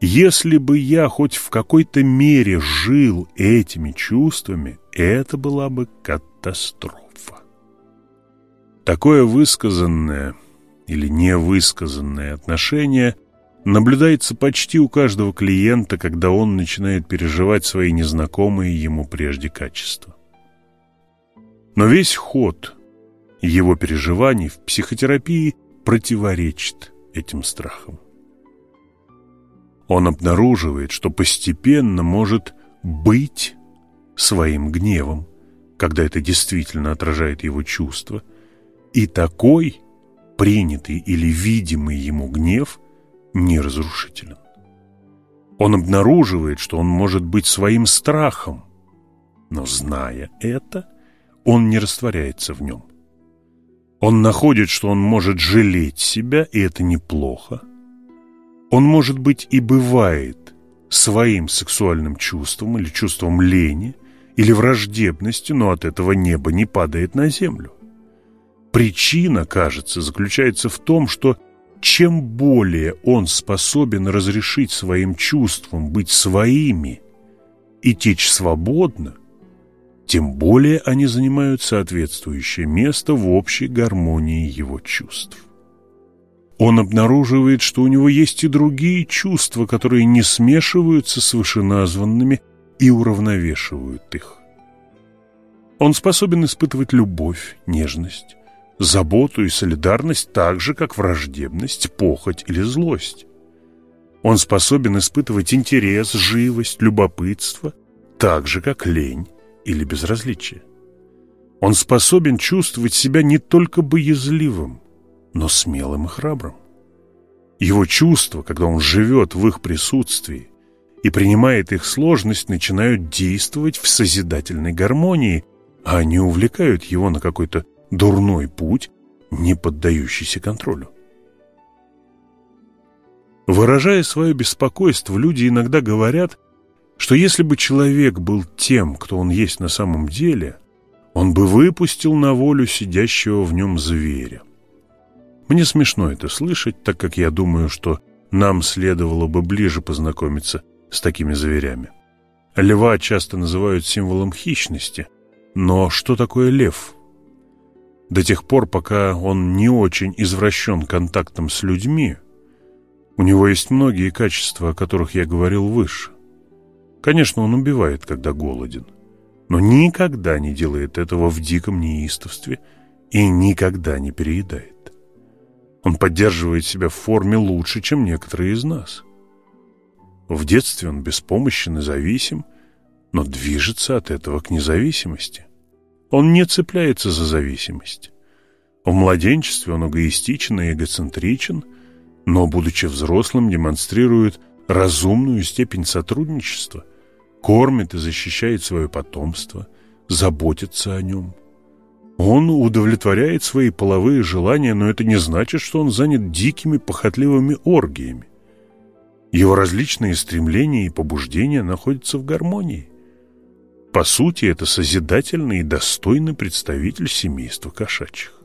если бы я хоть в какой-то мере жил этими чувствами, это была бы катастрофа. Такое высказанное или невысказанное отношение наблюдается почти у каждого клиента, когда он начинает переживать свои незнакомые ему прежде качества. Но весь ход его переживаний в психотерапии противоречит этим страхам. Он обнаруживает, что постепенно может быть своим гневом, когда это действительно отражает его чувства, и такой принятый или видимый ему гнев неразрушителен. Он обнаруживает, что он может быть своим страхом, но, зная это, он не растворяется в нем. Он находит, что он может жалеть себя, и это неплохо. Он, может быть, и бывает своим сексуальным чувством или чувством лени, или враждебностью, но от этого небо не падает на землю. Причина, кажется, заключается в том, что чем более он способен разрешить своим чувствам быть своими и течь свободно, тем более они занимают соответствующее место в общей гармонии его чувств. Он обнаруживает, что у него есть и другие чувства, которые не смешиваются с вышеназванными и уравновешивают их. Он способен испытывать любовь, нежность, заботу и солидарность так же, как враждебность, похоть или злость. Он способен испытывать интерес, живость, любопытство, так же, как лень или безразличие. Он способен чувствовать себя не только боязливым, но смелым и храбрым. Его чувства, когда он живет в их присутствии и принимает их сложность, начинают действовать в созидательной гармонии, а они увлекают его на какой-то дурной путь, не поддающийся контролю. Выражая свое беспокойство, люди иногда говорят – что если бы человек был тем, кто он есть на самом деле, он бы выпустил на волю сидящего в нем зверя. Мне смешно это слышать, так как я думаю, что нам следовало бы ближе познакомиться с такими зверями. Льва часто называют символом хищности, но что такое лев? До тех пор, пока он не очень извращен контактом с людьми, у него есть многие качества, о которых я говорил выше. Конечно, он убивает, когда голоден, но никогда не делает этого в диком неистовстве и никогда не переедает. Он поддерживает себя в форме лучше, чем некоторые из нас. В детстве он беспомощен и зависим, но движется от этого к независимости. Он не цепляется за зависимость. В младенчестве он эгоистичен и эгоцентричен, но, будучи взрослым, демонстрирует разумную степень сотрудничества кормит и защищает свое потомство, заботится о нем. Он удовлетворяет свои половые желания, но это не значит, что он занят дикими похотливыми оргиями. Его различные стремления и побуждения находятся в гармонии. По сути, это созидательный и достойный представитель семейства кошачьих.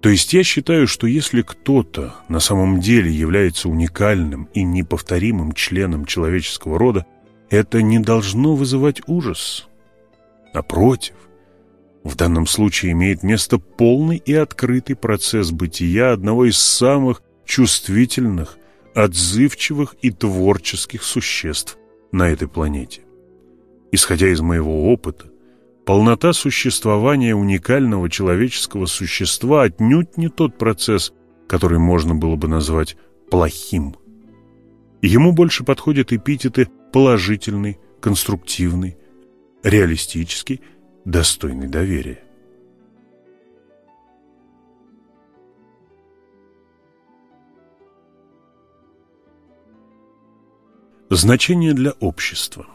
То есть я считаю, что если кто-то на самом деле является уникальным и неповторимым членом человеческого рода, это не должно вызывать ужас. Напротив, в данном случае имеет место полный и открытый процесс бытия одного из самых чувствительных, отзывчивых и творческих существ на этой планете. Исходя из моего опыта, полнота существования уникального человеческого существа отнюдь не тот процесс, который можно было бы назвать плохим. Ему больше подходят эпитеты положительный, конструктивный, реалистический, достойный доверия. Значение для общества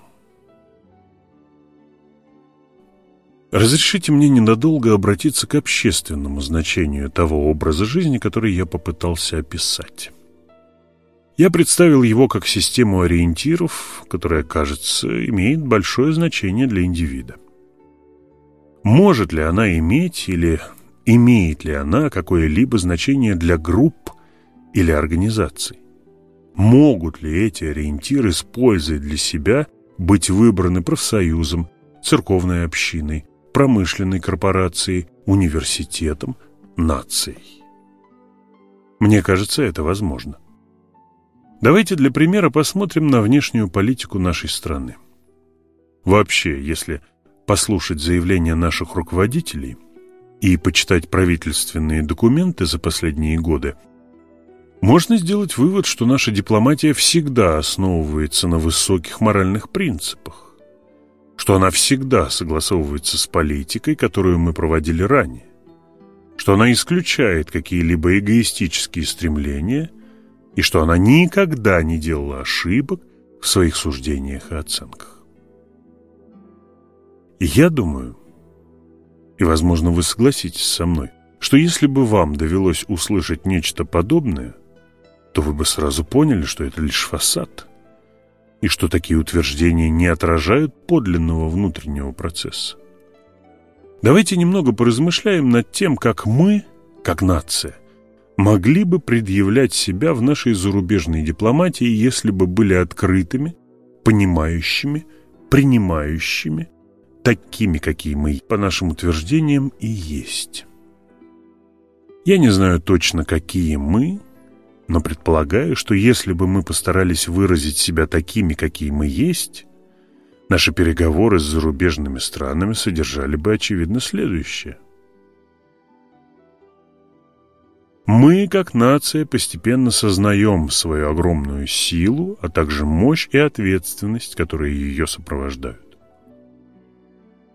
Разрешите мне ненадолго обратиться к общественному значению того образа жизни, который я попытался описать. Я представил его как систему ориентиров, которая, кажется, имеет большое значение для индивида. Может ли она иметь или имеет ли она какое-либо значение для групп или организаций? Могут ли эти ориентиры с пользой для себя быть выбраны профсоюзом, церковной общиной, промышленной корпорацией, университетом, нацией? Мне кажется, это возможно. Давайте для примера посмотрим на внешнюю политику нашей страны. Вообще, если послушать заявления наших руководителей и почитать правительственные документы за последние годы, можно сделать вывод, что наша дипломатия всегда основывается на высоких моральных принципах, что она всегда согласовывается с политикой, которую мы проводили ранее, что она исключает какие-либо эгоистические стремления и что она никогда не делала ошибок в своих суждениях и оценках. Я думаю, и, возможно, вы согласитесь со мной, что если бы вам довелось услышать нечто подобное, то вы бы сразу поняли, что это лишь фасад, и что такие утверждения не отражают подлинного внутреннего процесса. Давайте немного поразмышляем над тем, как мы, как нация, могли бы предъявлять себя в нашей зарубежной дипломатии, если бы были открытыми, понимающими, принимающими, такими, какие мы, по нашим утверждениям, и есть. Я не знаю точно, какие мы, но предполагаю, что если бы мы постарались выразить себя такими, какие мы есть, наши переговоры с зарубежными странами содержали бы, очевидно, следующее. Мы, как нация, постепенно сознаем свою огромную силу, а также мощь и ответственность, которые ее сопровождают.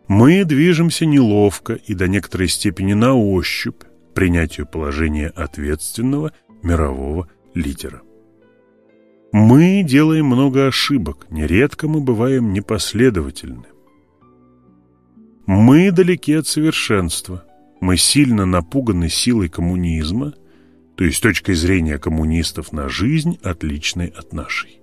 Мы движемся неловко и до некоторой степени на ощупь принятию положения ответственного – мирового лидера. Мы делаем много ошибок, нередко мы бываем непоследовательны. Мы далеки от совершенства, мы сильно напуганы силой коммунизма, то есть точкой зрения коммунистов на жизнь, отличной от нашей.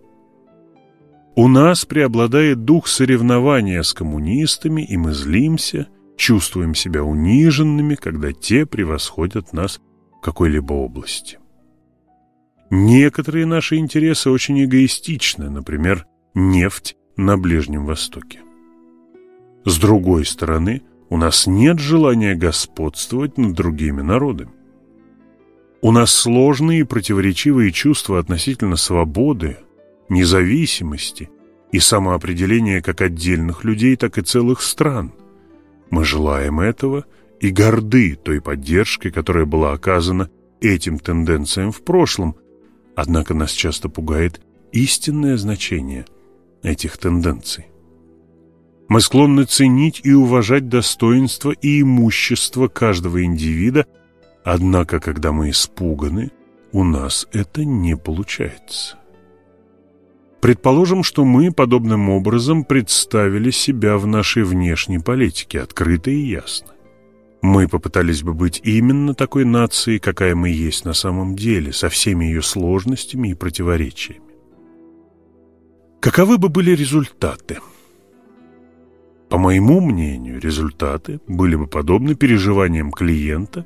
У нас преобладает дух соревнования с коммунистами, и мы злимся, чувствуем себя униженными, когда те превосходят нас в какой-либо области. Некоторые наши интересы очень эгоистичны, например, нефть на Ближнем Востоке. С другой стороны, у нас нет желания господствовать над другими народами. У нас сложные и противоречивые чувства относительно свободы, независимости и самоопределения как отдельных людей, так и целых стран. Мы желаем этого и горды той поддержкой, которая была оказана этим тенденциям в прошлом, Однако нас часто пугает истинное значение этих тенденций. Мы склонны ценить и уважать достоинство и имущество каждого индивида, однако, когда мы испуганы, у нас это не получается. Предположим, что мы подобным образом представили себя в нашей внешней политике открыто и ясно мы попытались бы быть именно такой нацией, какая мы есть на самом деле, со всеми ее сложностями и противоречиями. Каковы бы были результаты? По моему мнению, результаты были бы подобны переживаниям клиента,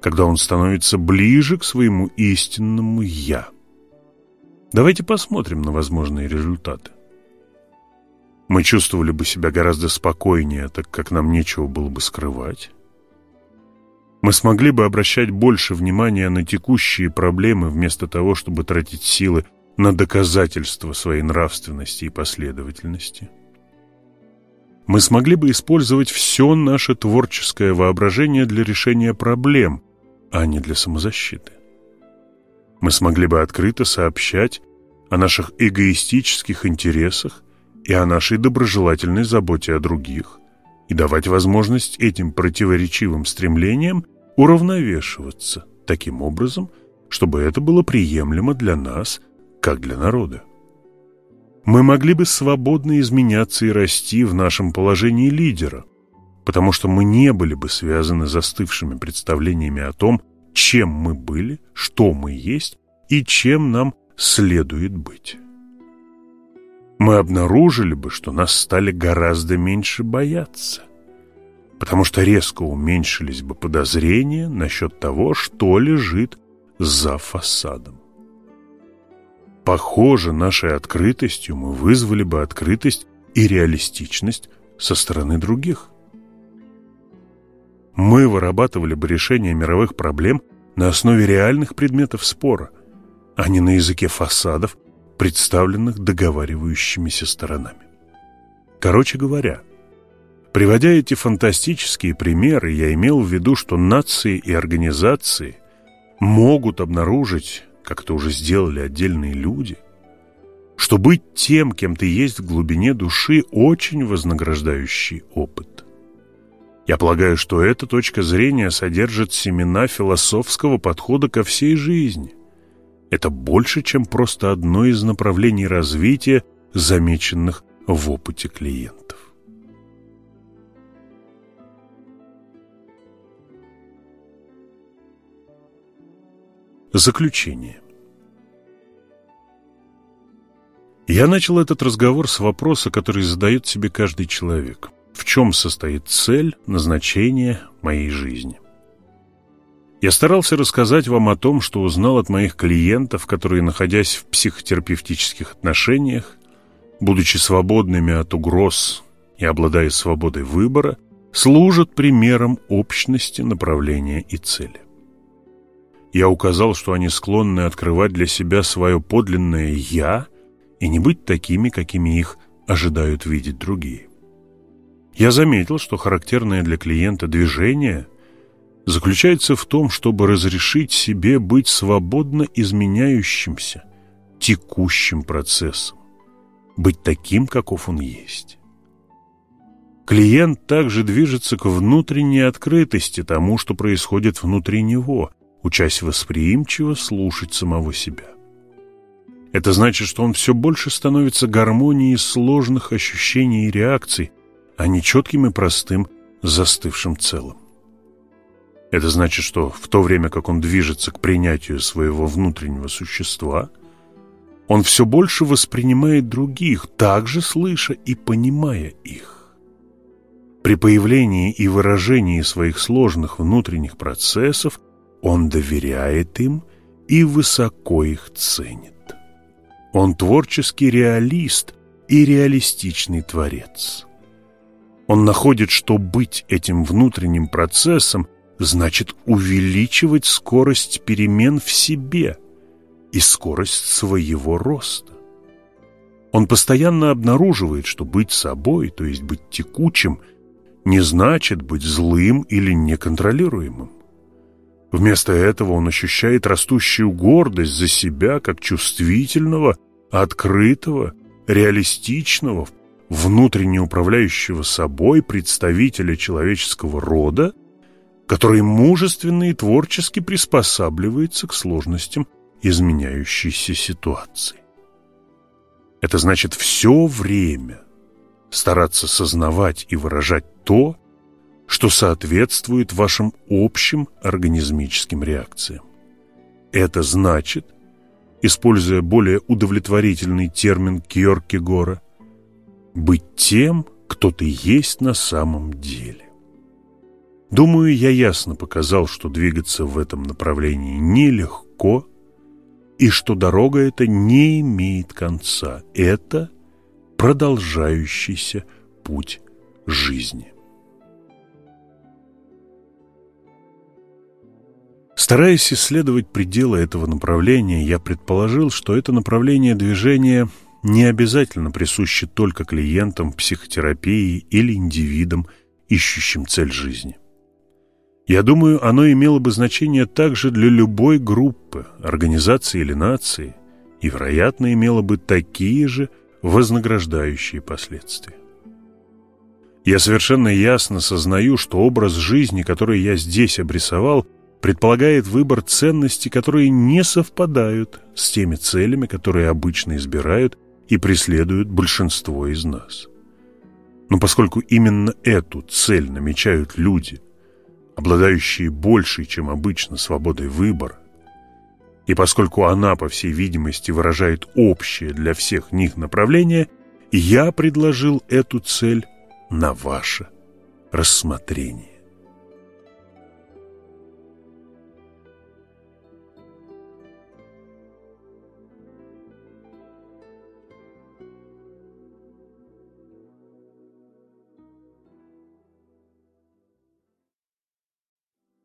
когда он становится ближе к своему истинному «я». Давайте посмотрим на возможные результаты. Мы чувствовали бы себя гораздо спокойнее, так как нам нечего было бы скрывать мы смогли бы обращать больше внимания на текущие проблемы, вместо того, чтобы тратить силы на доказательство своей нравственности и последовательности. Мы смогли бы использовать все наше творческое воображение для решения проблем, а не для самозащиты. Мы смогли бы открыто сообщать о наших эгоистических интересах и о нашей доброжелательной заботе о других и давать возможность этим противоречивым стремлениям уравновешиваться таким образом, чтобы это было приемлемо для нас, как для народа. Мы могли бы свободно изменяться и расти в нашем положении лидера, потому что мы не были бы связаны застывшими представлениями о том, чем мы были, что мы есть и чем нам следует быть. Мы обнаружили бы, что нас стали гораздо меньше бояться – потому что резко уменьшились бы подозрения насчет того, что лежит за фасадом. Похоже, нашей открытостью мы вызвали бы открытость и реалистичность со стороны других. Мы вырабатывали бы решение мировых проблем на основе реальных предметов спора, а не на языке фасадов представленных договаривающимися сторонами. Короче говоря, приводя эти фантастические примеры, я имел в виду, что нации и организации могут обнаружить, как это уже сделали отдельные люди, что быть тем, кем ты есть в глубине души, очень вознаграждающий опыт. Я полагаю, что эта точка зрения содержит семена философского подхода ко всей жизни. Это больше, чем просто одно из направлений развития, замеченных в опыте клиентов. Заключение. Я начал этот разговор с вопроса, который задает себе каждый человек. В чем состоит цель, назначение моей жизни? Я старался рассказать вам о том, что узнал от моих клиентов, которые, находясь в психотерапевтических отношениях, будучи свободными от угроз и обладая свободой выбора, служат примером общности, направления и цели. Я указал, что они склонны открывать для себя свое подлинное «я» и не быть такими, какими их ожидают видеть другие. Я заметил, что характерное для клиента движение заключается в том, чтобы разрешить себе быть свободно изменяющимся, текущим процессом, быть таким, каков он есть. Клиент также движется к внутренней открытости тому, что происходит внутри него, учась восприимчиво слушать самого себя. Это значит, что он все больше становится гармонией сложных ощущений и реакций, а не четким и простым застывшим целым. Это значит, что в то время как он движется к принятию своего внутреннего существа, он все больше воспринимает других, также слыша и понимая их. При появлении и выражении своих сложных внутренних процессов он доверяет им и высоко их ценит. Он творческий реалист и реалистичный творец. Он находит, что быть этим внутренним процессом значит увеличивать скорость перемен в себе и скорость своего роста. Он постоянно обнаруживает, что быть собой, то есть быть текучим, не значит быть злым или неконтролируемым. Вместо этого он ощущает растущую гордость за себя как чувствительного, открытого, реалистичного, внутренне управляющего собой представителя человеческого рода, который мужественно и творчески приспосабливается к сложностям изменяющейся ситуации. Это значит все время стараться сознавать и выражать то, что соответствует вашим общим организмическим реакциям. Это значит, используя более удовлетворительный термин Кьоркегора, быть тем, кто ты есть на самом деле. Думаю, я ясно показал, что двигаться в этом направлении нелегко и что дорога эта не имеет конца. Это продолжающийся путь жизни. Стараясь исследовать пределы этого направления, я предположил, что это направление движения не обязательно присуще только клиентам психотерапии или индивидам, ищущим цель жизни. Я думаю, оно имело бы значение также для любой группы, организации или нации, и, вероятно, имело бы такие же вознаграждающие последствия. Я совершенно ясно сознаю, что образ жизни, который я здесь обрисовал, предполагает выбор ценностей, которые не совпадают с теми целями, которые обычно избирают и преследуют большинство из нас. Но поскольку именно эту цель намечают люди, обладающие большей, чем обычно, свободой выбора, и поскольку она, по всей видимости, выражает общее для всех них направление, я предложил эту цель на ваше рассмотрение.